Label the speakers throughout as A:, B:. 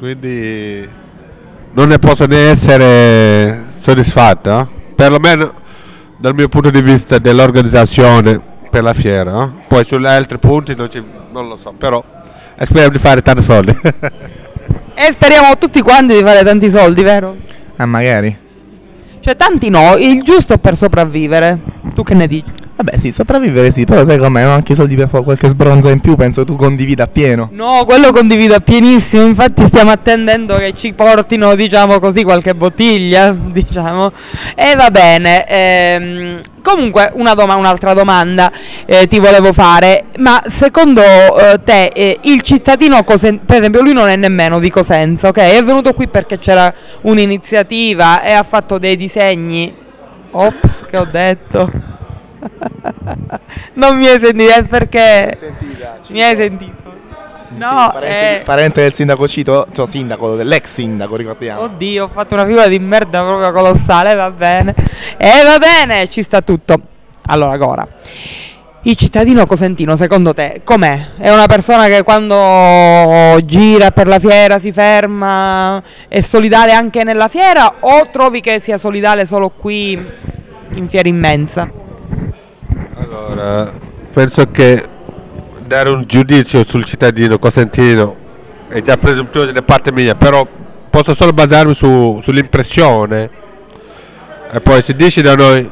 A: quindi non ne posso ne essere soddisfatta, perlomeno dal mio punto di vista dell'organizzazione per la fiera. eh. Poi sugli altri punti non, ci- non lo so, però speriamo di fare tanti soldi.
B: E speriamo tutti quanti di fare tanti soldi, vero?
C: Ah, magari.
B: Cioè, tanti no, il giusto per sopravvivere. Tu che ne dici?
C: Vabbè, sì, sopravvivere sì, però sai com'è, ho anche i soldi per fare qualche sbronza in più, penso tu condivida appieno.
B: No, quello condivido appienissimo, infatti stiamo attendendo che ci portino, diciamo così, qualche bottiglia, diciamo. E va bene. ehm, comunque, una doma- un'altra domanda eh, ti volevo fare, ma secondo eh, te eh, il cittadino, Cosen- per esempio, lui non è nemmeno di Cosenza, ok? È venuto qui perché c'era un'iniziativa e ha fatto dei disegni. Ops, che ho detto. non mi hai sentito, è perché... Mi hai sentito? No,
C: parente,
B: eh,
C: parente del sindaco Cito, cioè sindaco, dell'ex sindaco, ricordiamo.
B: oddio, ho fatto una figura di merda proprio colossale, va bene. E va bene, ci sta tutto. Allora, Gora, il cittadino cosentino, secondo te, com'è? È una persona che quando gira per la fiera si ferma, è solidale anche nella fiera o trovi che sia solidale solo qui in fiera immensa?
A: Allora, penso che dare un giudizio sul cittadino cosentino è già presuntuoso da parte mia, però posso solo basarmi su- sull'impressione. E poi si dice da noi,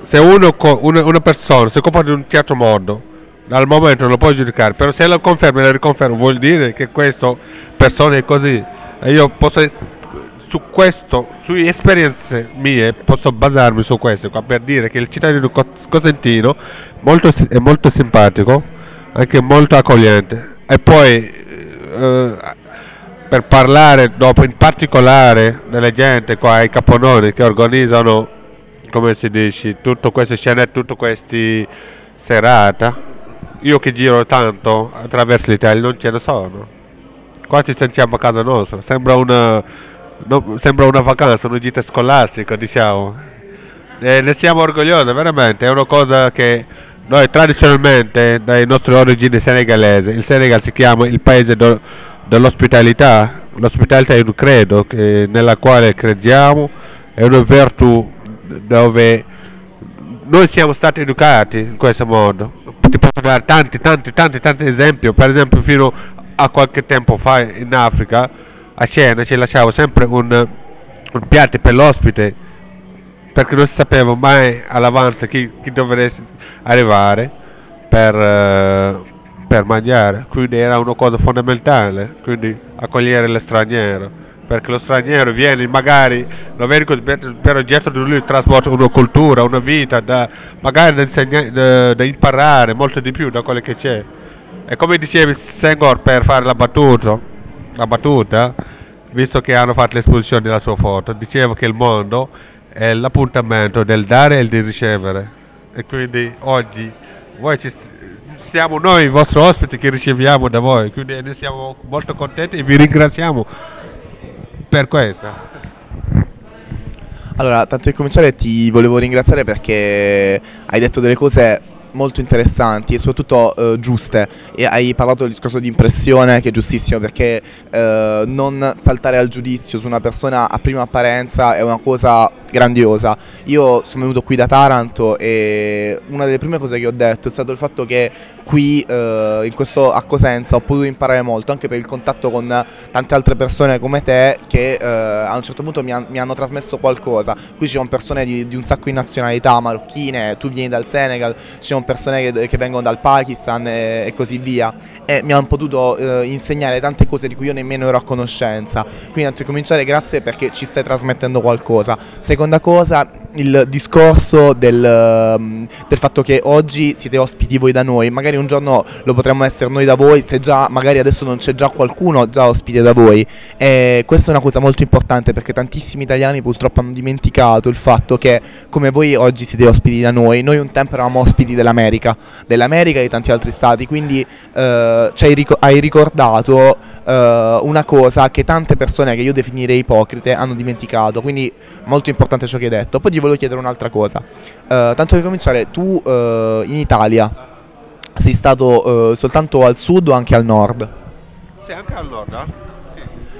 A: se uno, una, persona si comporta in un certo modo, dal momento non lo puoi giudicare, però se lo conferma e lo riconferma vuol dire che questa persona è così. E io posso su questo, su esperienze mie, posso basarmi su questo qua per dire che il cittadino cos- cosentino molto è molto simpatico, anche molto accogliente. E poi eh, per parlare dopo in particolare delle gente qua ai capononi che organizzano, come si dice, tutte queste scene, tutte queste serate, io che giro tanto attraverso l'Italia non ce ne sono. Qua ci sentiamo a casa nostra, sembra una, no, sembra una vacanza, una gita scolastica, diciamo. E ne siamo orgogliosi, veramente, è una cosa che noi tradizionalmente, dai nostri origini senegalesi, il Senegal si chiama il paese do- dell'ospitalità, l'ospitalità è un credo che- nella quale crediamo, è una virtù dove noi siamo stati educati in questo modo. Ti posso dare tanti, tanti, tanti, tanti esempi. Per esempio, fino a qualche tempo fa in Africa, a cena ci lasciavo sempre un, un piatto per l'ospite perché non si sapeva mai all'avanzo chi, chi dovesse arrivare per, eh, per mangiare. Quindi era una cosa fondamentale, quindi accogliere l'straniero. Perché lo straniero viene, magari lo vedi per oggetto di lui trasporta una cultura, una vita, da, magari da, insegna- da- da imparare molto di più da quello che c'è. E come dicevi Senghor per fare la battuta, la battuta, visto che hanno fatto l'esposizione della sua foto, dicevo che il mondo è l'appuntamento del dare e del ricevere. E quindi oggi voi ci siamo noi i vostri ospiti che riceviamo da voi, quindi ne siamo molto contenti e vi ringraziamo per questo.
C: Allora, tanto di cominciare ti volevo ringraziare perché hai detto delle cose molto interessanti e soprattutto eh, giuste e hai parlato del discorso di impressione che è giustissimo perché eh, non saltare al giudizio su una persona a prima apparenza è una cosa grandiosa. Io sono venuto qui da Taranto e una delle prime cose che ho detto è stato il fatto che qui eh, questo a Cosenza ho potuto imparare molto anche per il contatto con tante altre persone come te che eh, a un certo punto mi, han- mi hanno trasmesso qualcosa. Qui ci sono persone di, di un sacco di nazionalità, marocchine, tu vieni dal Senegal, ci sono persone che, che vengono dal Pakistan e, e così via e mi hanno potuto eh, insegnare tante cose di cui io nemmeno ero a conoscenza. Quindi di cominciare grazie perché ci stai trasmettendo qualcosa. Seconda cosa, il discorso del, ehm, del fatto che oggi siete ospiti voi da noi, magari un giorno lo potremmo essere noi da voi, se già magari adesso non c'è già qualcuno già ospite da voi. E questa è una cosa molto importante perché tantissimi italiani purtroppo hanno dimenticato il fatto che come voi oggi siete ospiti da noi, noi un tempo eravamo ospiti dell'America, dell'America e di tanti altri stati, quindi eh, ci hai, rico- hai ricordato eh, una cosa che tante persone che io definirei ipocrite hanno dimenticato, quindi molto importante ciò che hai detto. Poi volevo chiedere un'altra cosa, Eh, tanto per cominciare, tu eh, in Italia sei stato eh, soltanto al sud o anche al nord?
A: Sì, anche al nord, eh?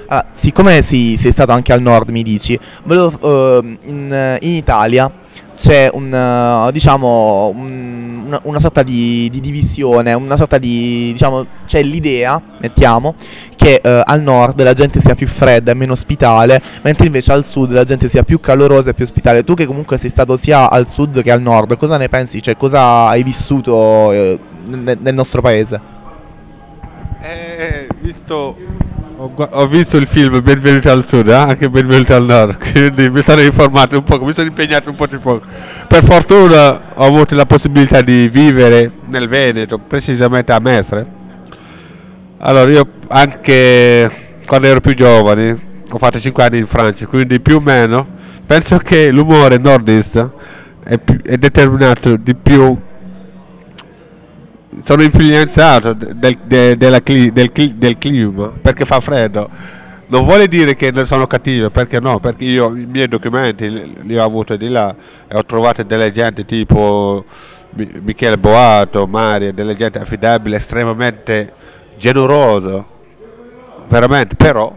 C: Ah, siccome si- sei stato anche al nord, mi dici, volevo, eh, in, in Italia c'è un, diciamo, un- una, una sorta di, di divisione, una sorta di, diciamo, c'è l'idea, mettiamo, che eh, al nord la gente sia più fredda e meno ospitale, mentre invece al sud la gente sia più calorosa e più ospitale. Tu che comunque sei stato sia al sud che al nord, cosa ne pensi? Cioè, cosa hai vissuto eh, nel, nostro paese?
A: Eh, visto, ho, ho visto il film Benvenuti al Sud, eh, anche Benvenuti al Nord, quindi mi sono informato un po', mi sono impegnato un po' di poco. Per fortuna ho avuto la possibilità di vivere nel Veneto, precisamente a Mestre. Allora io anche quando ero più giovane, ho fatto 5 anni in Francia, quindi più o meno penso che l'umore nordista è, più- è determinato di più sono influenzato del, de- della del, del clima perché fa freddo. Non vuole dire che non sono cattivo, perché no? Perché io i miei documenti li, li ho avuti di là e ho trovato delle gente tipo Mi- Michele Boato, Mario, delle gente affidabili, estremamente generoso, veramente, però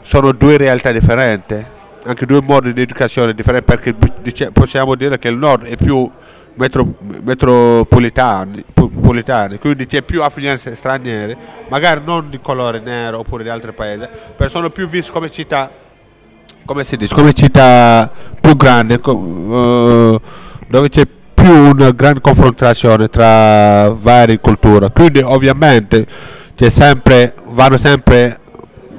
A: sono due realtà differenti, anche due modi di educazione differenti, perché possiamo dire che il nord è più metro- politano, quindi c'è più affluenze straniere, magari non di colore nero oppure di altri paesi, però sono più visti come città, come si dice, come città più grande, eh, dove c'è più una grande confrontazione tra varie culture. Quindi ovviamente c'è sempre, vanno sempre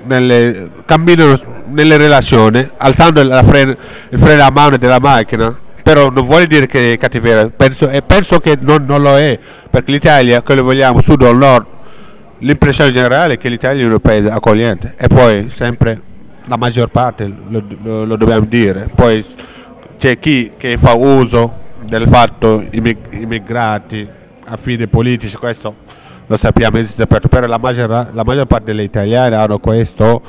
A: nelle, camminano nelle relazioni, alzando la freno, il freno a mano della macchina. Però non vuol dire che è cattiveria, penso, e penso che non, non lo è, perché l'Italia, che vogliamo, sud o nord, l'impressione generale è che l'Italia è un paese accogliente e poi sempre la maggior parte lo, lo- lo dobbiamo dire. Poi c'è chi che fa uso del fatto immig- immigrati a fini politici, questo lo sappiamo esiste dappertutto, però la maggior, la maggior parte degli italiani hanno questa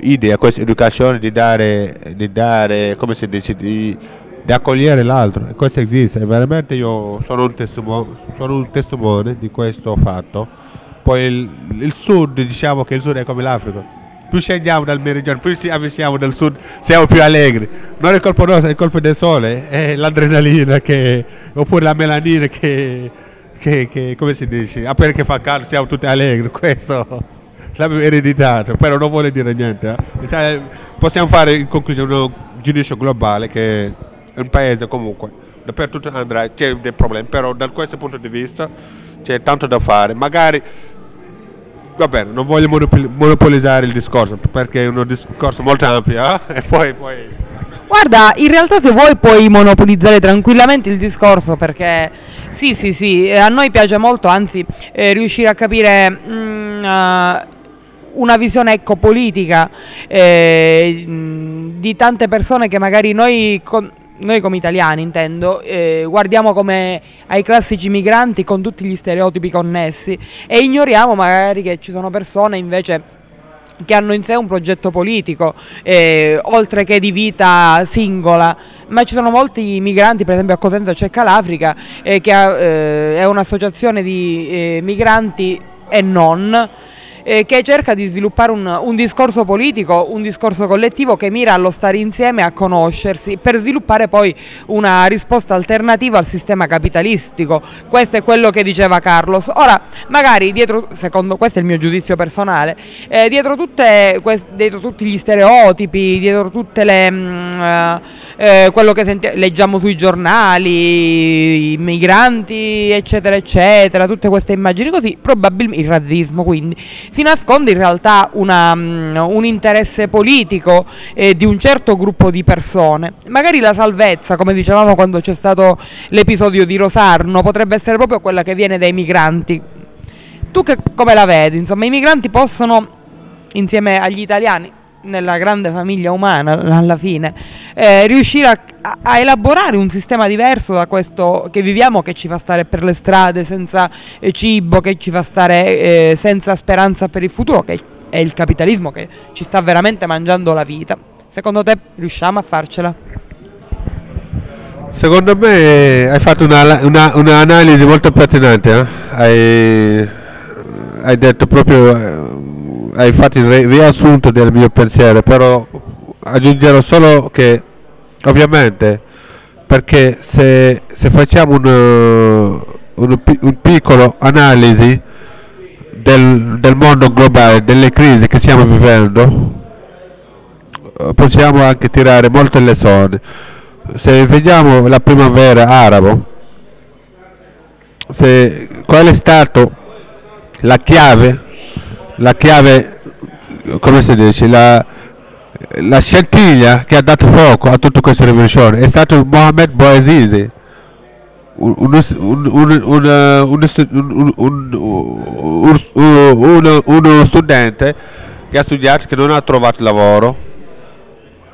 A: idea, questa educazione di dare, di dare come si dice, di, di accogliere l'altro. E questo esiste, veramente io sono un, testimone, sono un testimone di questo fatto. Poi il, il sud, diciamo che il sud è come l'Africa. Più scendiamo dal meridione, più ci avviciniamo dal sud, siamo più allegri. Non è colpa nostra, è colpa del sole, è l'adrenalina che, oppure la melanina che, che, che, come si dice, appena che fa caldo siamo tutti allegri. Questo l'abbiamo ereditato, però non vuole dire niente. eh. Possiamo fare in conclusione un giudizio globale che un paese comunque, dappertutto andrà, c'è dei problemi, però da questo punto di vista c'è tanto da fare. Magari, va bene, non voglio monopoli- monopolizzare il discorso perché è un discorso molto ampio eh, e poi... poi
B: Guarda, in realtà se vuoi puoi monopolizzare tranquillamente il discorso perché sì, sì, sì, eh, a noi piace molto, anzi, eh, riuscire a capire mm, eh, una visione ecco, politica eh, mm, di tante persone che magari noi, con- noi come italiani intendo, eh, guardiamo come ai classici migranti con tutti gli stereotipi connessi e ignoriamo magari che ci sono persone invece che hanno in sé un progetto politico, eh, oltre che di vita singola, ma ci sono molti migranti, per esempio a Cosenza c'è Calafrica, eh, che ha, eh, è un'associazione di eh, migranti e non, eh, che cerca di sviluppare un, un discorso politico, un discorso collettivo che mira allo stare insieme, a conoscersi, per sviluppare poi una risposta alternativa al sistema capitalistico. Questo è quello che diceva Carlos. Ora, magari dietro, secondo questo è il mio giudizio personale, eh, dietro, tutte, que- dietro tutti gli stereotipi, dietro tutte le mm, eh, eh, quello che senti- leggiamo sui giornali, i migranti, eccetera, eccetera, tutte queste immagini così, probabilmente il razzismo quindi si nasconde in realtà una, mm, un interesse politico eh, di un certo gruppo di persone. Magari la salvezza, come dicevamo quando c'è stato l'episodio di Rosarno, potrebbe essere proprio quella che viene dai migranti. Tu che, come la vedi? Insomma, i migranti possono, insieme agli italiani, nella grande famiglia umana alla fine, eh, riuscire a, a- elaborare un sistema diverso da questo che viviamo, che ci fa stare per le strade senza eh, cibo, che ci fa stare eh, senza speranza per il futuro, che è il capitalismo che ci sta veramente mangiando la vita. Secondo te riusciamo a farcela?
A: Secondo me hai fatto una- una- un'analisi molto pertinente, eh? hai, hai detto proprio, eh, hai fatto il ri- riassunto del mio pensiero, però aggiungerò solo che ovviamente perché se, se facciamo un, uh, un, un piccolo analisi del, del mondo globale, delle crisi che stiamo vivendo, eh, possiamo anche tirare molte lezioni. Se vediamo la primavera arabo, se, qual è stato la chiave, la chiave, come si dice, la, la scintilla che ha dato fuoco a tutta questa rivoluzione è stato Mohamed Bouazizi, un- uno, eh, studente che ha studiato, che non ha trovato lavoro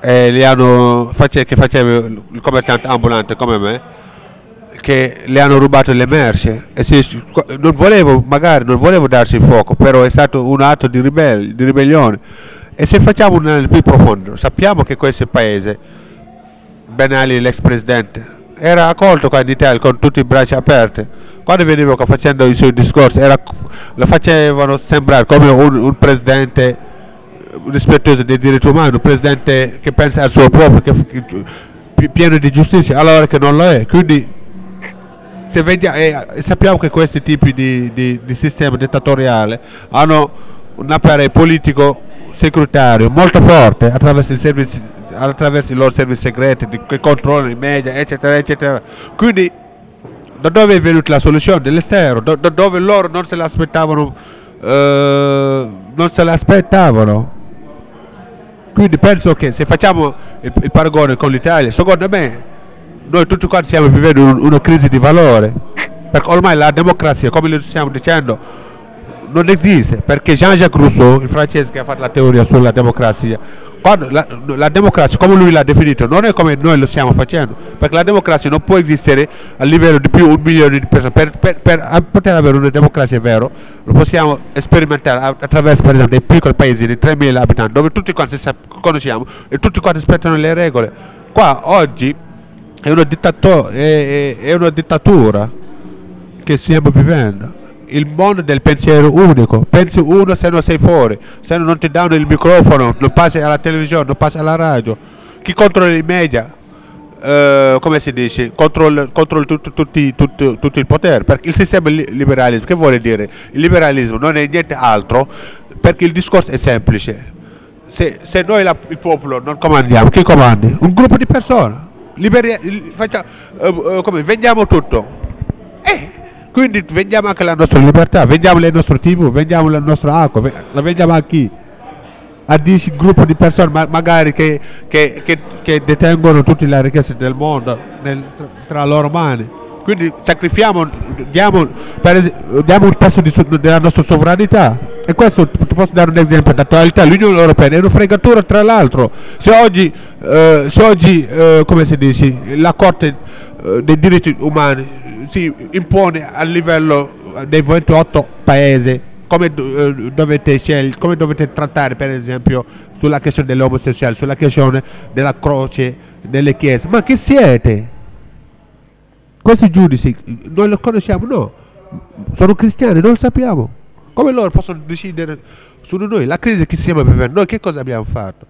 A: e gli hanno, che faceva il commerciante ambulante come me, che le hanno rubato le merci e si- non volevo, magari non volevo darsi il fuoco, però è stato un atto di, ribel- di ribellione. E se facciamo un analisi più profondo, sappiamo che questo paese, Ben Ali, l'ex presidente, era accolto qua in Italia con tutti i braccia aperti. Quando veniva facendo i suoi discorsi, era- lo facevano sembrare come un, un presidente rispettoso dei diritti umani, un presidente che pensa al suo popolo, che, che- pi- pieno di giustizia, allora che non lo è. Quindi se vediamo, e, e sappiamo che questi tipi di, di- di sistema dittatoriale hanno un apparecchio politico securitario molto forte attraverso servizi, attraverso i loro servizi segreti di- che controllano i media, eccetera, eccetera. Quindi da dove è venuta la soluzione? Dall'esterno, da, da dove loro non se l'aspettavano, eh, non se l'aspettavano. Quindi penso che se facciamo il, il paragone con l'Italia, secondo me noi tutti quanti stiamo vivendo un- una crisi di valore, perché ormai la democrazia, come lo stiamo dicendo, non esiste, perché Jean-Jacques Rousseau, il francese che ha fatto la teoria sulla democrazia, la, la democrazia, come lui l'ha definito, non è come noi lo stiamo facendo, perché la democrazia non può esistere a livello di più di un milione di persone. Per, per- per poter avere una democrazia vero, lo possiamo sperimentare attraverso, per esempio, dei piccoli paesi di 3.000 abitanti, dove tutti quanti si conosciamo e tutti quanti rispettano le regole. Qua oggi è una, è- è- una dittatura che stiamo vivendo. Il mondo del pensiero unico. Pensi uno se non sei fuori, se non ti danno il microfono, non passi alla televisione, non passi alla radio. Chi controlla i media? eh, come si dice? Controlla, controlla tutto, tutti- tutto- tutto il potere. Perché il sistema li- liberalismo, che vuole dire? Il liberalismo non è niente altro perché il discorso è semplice. Se, se noi la- il popolo non comandiamo, chi comandi? Un gruppo di persone. Liberi- eh, eh, come, vendiamo tutto. Eh, quindi vendiamo anche la nostra libertà, vendiamo le nostre tv, vendiamo la nostra acqua, la vendiamo a chi? A 10 gruppi di persone ma- magari che, che- che- che detengono tutte le ricchezze del mondo nel- tra, loro mani. Quindi sacrifichiamo, diamo, diamo un pezzo di della nostra sovranità. E questo ti posso dare un esempio d'attualità. L'Unione Europea è una fregatura tra l'altro. Se oggi, eh, se oggi eh, come si dice, la Corte eh, dei diritti umani si impone a livello eh, dei 28 paesi come eh, dovete scegliere, come dovete trattare per esempio sulla questione degli omosessuali, sulla questione della croce delle chiese. Ma chi siete? Questi giudici, noi lo conosciamo? No, sono cristiani, non lo sappiamo. Come loro possono decidere su di noi? La crisi che stiamo vivendo, noi che cosa abbiamo fatto?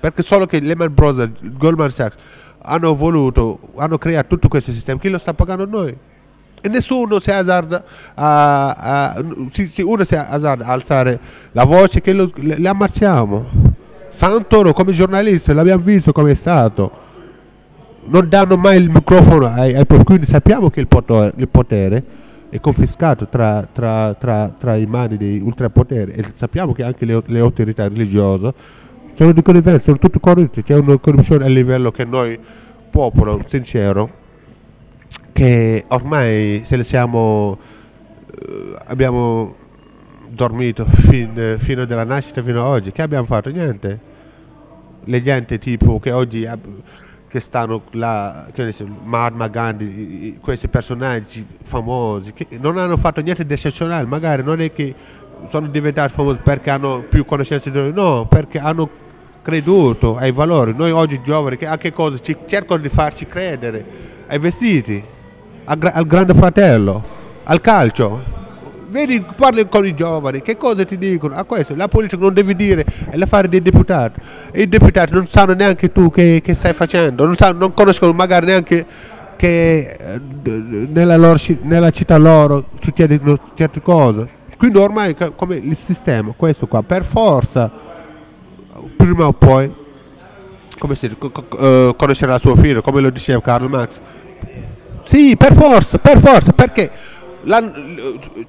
A: Perché solo che Lehman Brothers, Goldman Sachs hanno voluto, hanno creato tutto questo sistema, chi lo sta pagando noi? E nessuno si azzarda a, a- si- si- uno si azzarda a alzare la voce che lo, le, le ammazziamo. Santoro come giornalista l'abbiamo visto come è stato. Non danno mai il microfono ai, ai quindi sappiamo che il potere, il potere è confiscato tra, tra- tra- tra i mani dei ultrapoteri e sappiamo che anche le, le autorità religiose sono di connivenza, sono tutti corrotti, c'è una corruzione a livello che noi, popolo sincero, che ormai se le siamo eh, abbiamo dormito fin- fino dalla nascita fino ad oggi che abbiamo fatto? Niente. Le gente tipo che oggi che stanno là che ne so, Mahatma Gandhi questi personaggi famosi che non hanno fatto niente di eccezionale magari non è che sono diventati famosi perché hanno più conoscenze di noi no perché hanno creduto ai valori. Noi oggi giovani che a che cosa ci cercano di farci credere? Ai vestiti al, al grande fratello, al calcio. Vedi, parli con i giovani, che cosa ti dicono? A questo, la politica non devi dire, è l'affare dei deputati. I deputati non sanno neanche tu che, che stai facendo, non, sanno, non conoscono magari neanche che eh, nella, loro, nella città loro succedono certe cose. Quindi ormai come il sistema, questo qua, per forza, prima o poi, come si uh, conoscerà suo figlio, come lo diceva Carlo Max. Sì, per forza, per forza, perché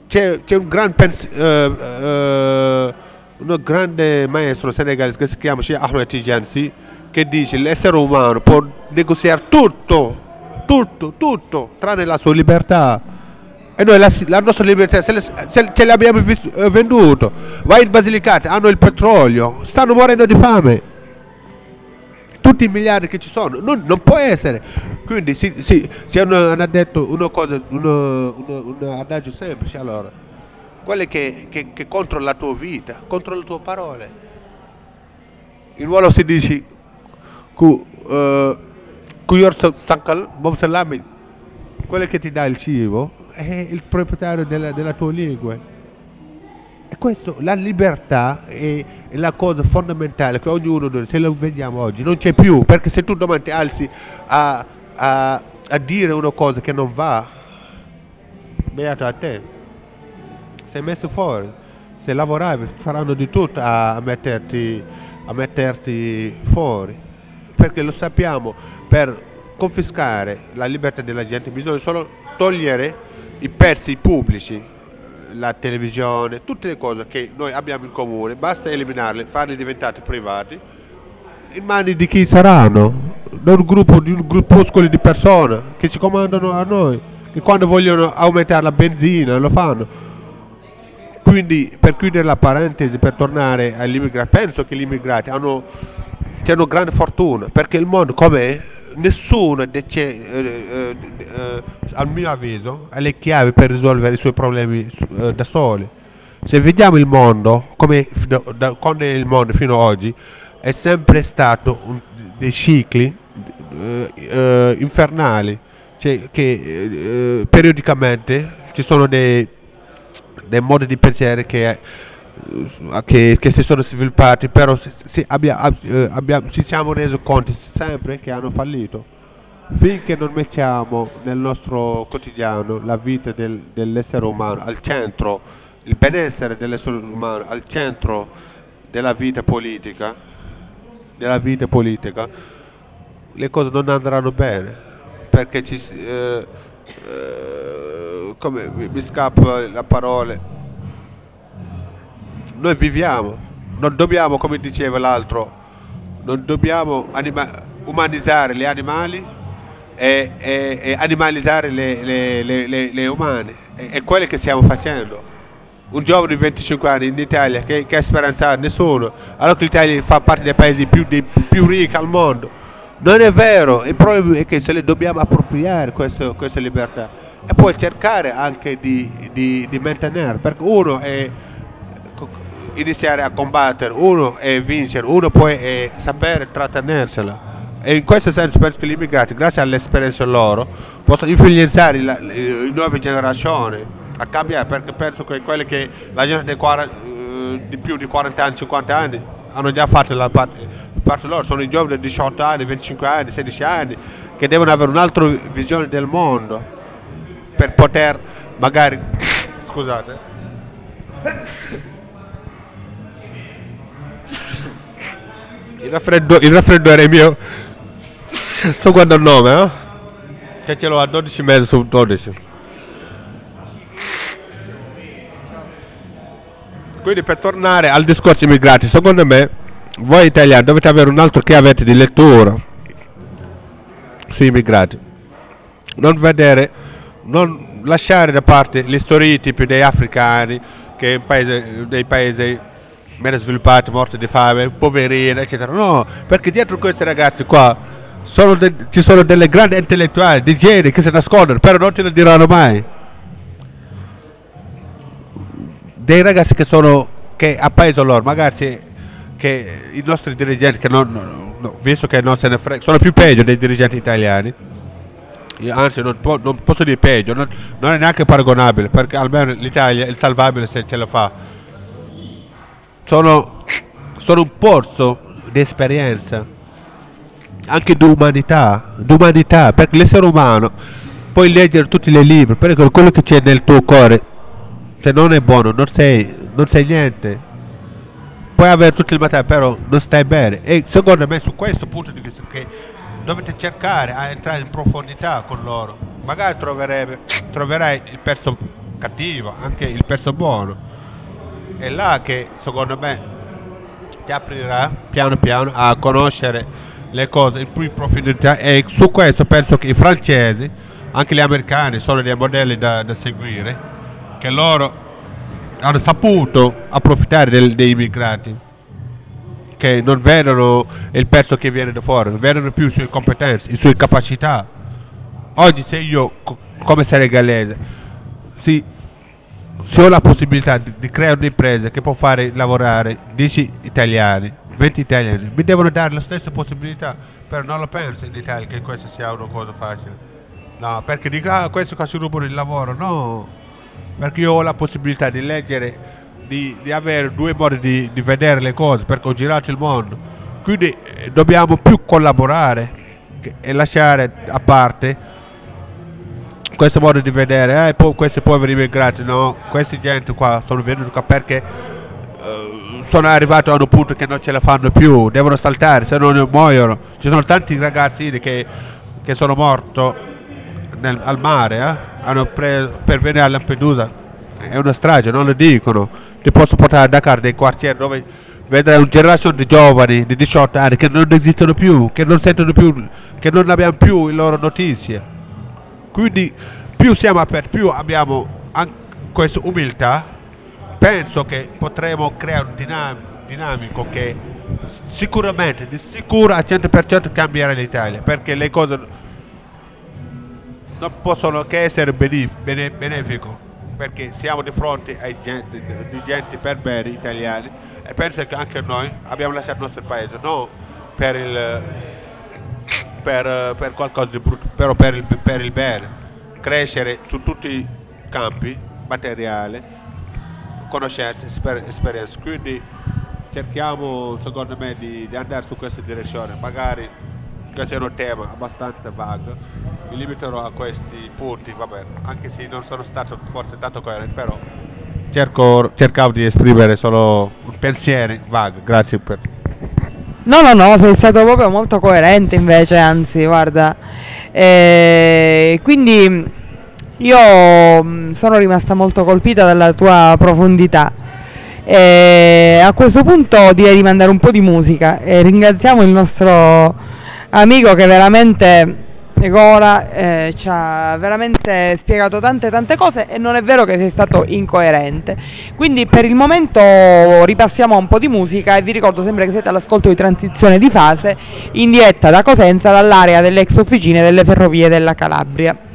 A: c'è, c'è, un gran pens- uh, un grande maestro senegalese che si chiama Sheikh Ahmed Tijansi che dice l'essere umano può negoziare tutto, tutto, tutto, tranne la sua libertà. E noi la, la nostra libertà le, se ce l'abbiamo vis- venduto. Vai in Basilicata, hanno il petrolio, stanno morendo di fame tutti i miliardi che ci sono, non, non può essere. Quindi si, si, si hanno, hanno, detto una cosa, uno, uno, un adagio semplice, allora, quello che, che, che contro la tua vita, contro le tue parole. In ruolo si dice, yor sankal, bom salami, quello che ti dà il cibo è il proprietario della, della tua lingua questo, la libertà è, la cosa fondamentale che ognuno, se lo vediamo oggi, non c'è più, perché se tu domani ti alzi a, a, a dire una cosa che non va, beato a te, sei messo fuori, se lavoravi faranno di tutto a metterti, a metterti fuori, perché lo sappiamo, per confiscare la libertà della gente bisogna solo togliere i pezzi pubblici la televisione, tutte le cose che noi abbiamo in comune, basta eliminarle, farle diventare privati in mani di chi saranno, da un gruppo di un gruppuscolo di persone che ci comandano a noi, che quando vogliono aumentare la benzina lo fanno. Quindi per chiudere la parentesi, per tornare agli immigrati, penso che gli immigrati hanno, hanno grande fortuna, perché il mondo com'è nessuno dece, eh, eh, eh, al mio avviso ha le chiavi per risolvere i suoi problemi da soli. Se vediamo il mondo, come da, quando è il mondo fino ad oggi, è sempre stato un, dei cicli infernali, cioè che periodicamente ci sono dei, dei modi di pensiero che che, che, si sono sviluppati, però si, si abbia, eh, abbia, ci siamo resi conto sempre che hanno fallito. Finché non mettiamo nel nostro quotidiano la vita del, dell'essere umano al centro, il benessere dell'essere umano al centro della vita politica, della vita politica, le cose non andranno bene, perché ci, eh, eh, come mi, mi scappa la parola, noi viviamo, non dobbiamo, come diceva l'altro, non dobbiamo anima- umanizzare gli animali e, e, e animalizzare le, le, le, le umane. È, è quello che stiamo facendo un giovane di 25 anni in Italia che, che ha speranza nessuno, allora che l'Italia fa parte dei paesi più, dei, più ricchi al mondo. Non è vero, il problema è che se le dobbiamo appropriare queste, queste libertà e poi cercare anche di, di, di mantenere, perché uno è iniziare a combattere, uno è vincere, uno poi è sapere trattenersela. E in questo senso penso che gli immigrati, grazie all'esperienza loro, possono influenzare la, le nuove generazioni a cambiare, perché penso che quelle che la gente dei 40, eh, di più di 40 anni, 50 anni hanno già fatto la parte, parte loro, sono i giovani di 18 anni, 25 anni, 16 anni, che devono avere un'altra visione del mondo per poter magari, scusate, Il, raffreddo, il raffreddore mio. Sto guardando il nome, eh? Che ce l'ho a 12 mesi su 12. Quindi per tornare al discorso immigrati, secondo me voi italiani dovete avere un altro che avete di lettura sui immigrati. Non vedere, non lasciare da parte gli stereotipi dei africani, che paese, dei paesi meno sviluppati, morti di fame, poverini, eccetera. No, perché dietro questi ragazzi qua sono de- ci sono delle grandi intellettuali, dei geni che si nascondono, però non te lo diranno mai. Dei ragazzi che sono che a paese loro, magari che i nostri dirigenti, che non, no, visto che non se ne frega, sono più peggio dei dirigenti italiani, anzi non, po- non posso dire peggio, non, non è neanche paragonabile, perché almeno l'Italia è salvabile se ce la fa. Sono, sono un pozzo di esperienza, anche di umanità, di umanità, perché l'essere umano puoi leggere tutti i libri, però quello che c'è nel tuo cuore, se non è buono, non sei, non sei niente. Puoi avere tutti i materiali, però non stai bene. E secondo me su questo punto di vista che dovete cercare a entrare in profondità con loro. Magari troverai il perso cattivo, anche il perso buono. È là che secondo me ti aprirà piano piano a conoscere le cose in più profondità e su questo penso che i francesi anche gli americani sono dei modelli da, da seguire, che loro hanno saputo approfittare del, dei immigrati, che non vedono il pezzo che viene da fuori, vedono più le sue competenze, le sue capacità. Oggi se io, come senegalese, sì, se ho la possibilità di, di creare un'impresa che può fare lavorare 10 italiani, 20 italiani, mi devono dare la stessa possibilità, però non lo penso in Italia che questa sia una cosa facile. No, perché dico, ah, questo qua si rubano il lavoro, no, perché io ho la possibilità di leggere, di, di avere due modi di, di, vedere le cose, perché ho girato il mondo. Quindi eh, dobbiamo più collaborare che, e lasciare a parte questo modo di vedere, eh, po- questi poveri immigrati, no, questi gente qua sono venuti qua perché uh, sono arrivati a un punto che non ce la fanno più, devono saltare, se non muoiono. Ci sono tanti ragazzi che, che sono morti al mare, eh? preso per venire a Lampedusa. È una strage, non lo dicono. Ti posso portare a Dakar dei quartieri dove vedrai una generazione di giovani di 18 anni che non esistono più, che non sentono più, che non abbiamo più le loro notizie. Quindi più siamo aperti, più abbiamo questa umiltà, penso che potremo creare un dinam- dinamico che sicuramente, di sicuro al 100% cambierà l'Italia, perché le cose non possono che essere benef- bene- benefico perché siamo di fronte a gente, di gente per bene italiani e penso che anche noi abbiamo lasciato il nostro paese non per, il, per, per qualcosa di brutto però per il, per il bene. Crescere su tutti i campi materiale conoscenze esper- esperienze. Quindi cerchiamo secondo me di, di andare su questa direzione. Magari questo è un tema abbastanza vago mi limiterò a questi punti, vabbè, anche se non sono stato forse tanto coerente, però cerco, cercavo di esprimere solo un pensiero vago, grazie per...
B: No, no, no, sei stato proprio molto coerente invece, anzi, guarda. E quindi io mm, sono rimasta molto colpita dalla tua profondità. E a questo punto direi di mandare un po' di musica e ringraziamo il nostro amico che veramente Nicola eh, ci ha veramente spiegato tante tante cose e non è vero che sei stato incoerente. Quindi per il momento ripassiamo un po' di musica e vi ricordo sempre che siete all'ascolto di transizione di fase in diretta da Cosenza dall'area delle ex officine delle ferrovie della Calabria.